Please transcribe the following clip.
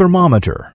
thermometer.